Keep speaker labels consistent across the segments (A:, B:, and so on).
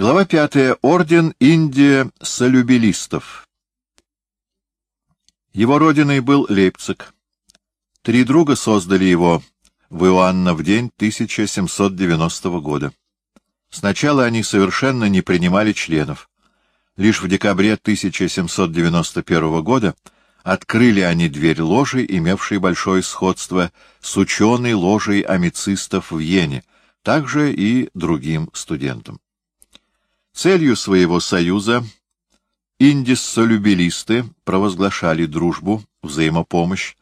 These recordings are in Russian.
A: Глава пятая. Орден Индия Солюбилистов. Его родиной был Лейпциг. Три друга создали его в Иоанна в день 1790 года. Сначала они совершенно не принимали членов. Лишь в декабре 1791 года открыли они дверь ложи, имевшей большое сходство с ученой ложей амицистов в Йене, также и другим студентам. Целью своего союза индиссолюбилисты провозглашали дружбу, взаимопомощь,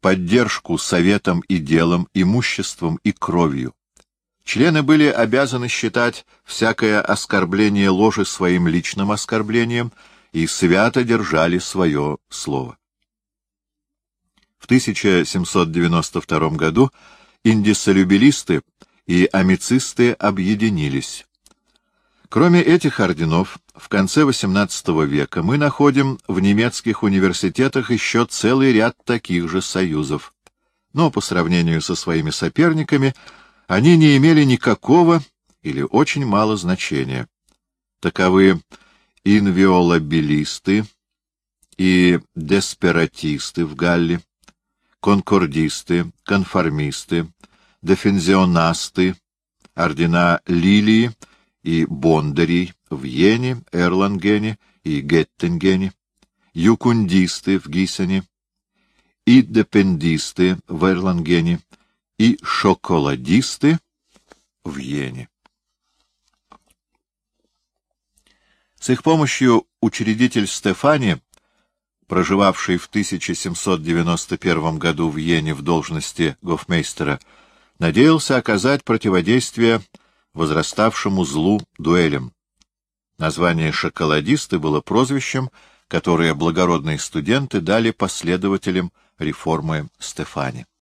A: поддержку советом и делом, имуществом и кровью. Члены были обязаны считать всякое оскорбление ложи своим личным оскорблением и свято держали свое слово. В 1792 году индиссолюбилисты и амицисты объединились. Кроме этих орденов, в конце XVIII века мы находим в немецких университетах еще целый ряд таких же союзов. Но по сравнению со своими соперниками они не имели никакого или очень мало значения. Таковы инвиолабилисты и десператисты в Галле, конкордисты, конформисты, дефензионасты, ордена Лилии и Бондарей в Йене, Эрлангене и Геттингене, юкундисты в Гиссене, и депендисты в Эрлангене, и шоколадисты в Йене. С их помощью учредитель Стефани, проживавший в 1791 году в Йене в должности гофмейстера, надеялся оказать противодействие возраставшему злу дуэлям. Название «шоколадисты» было прозвищем, которое благородные студенты дали последователям реформы Стефани.